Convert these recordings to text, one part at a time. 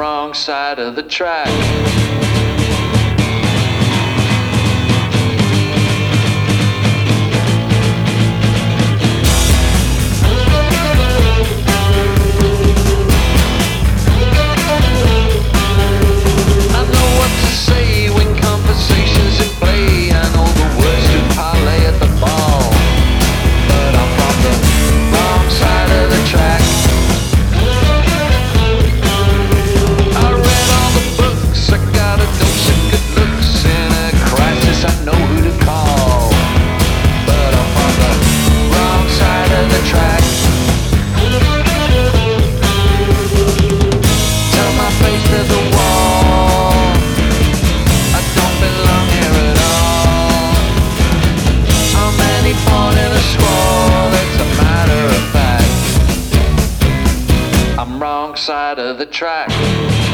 wrong side of the track. wrong side of the track.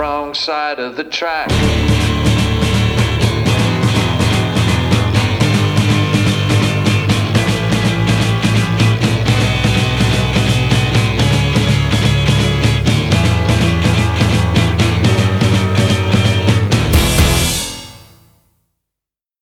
wrong side of the track.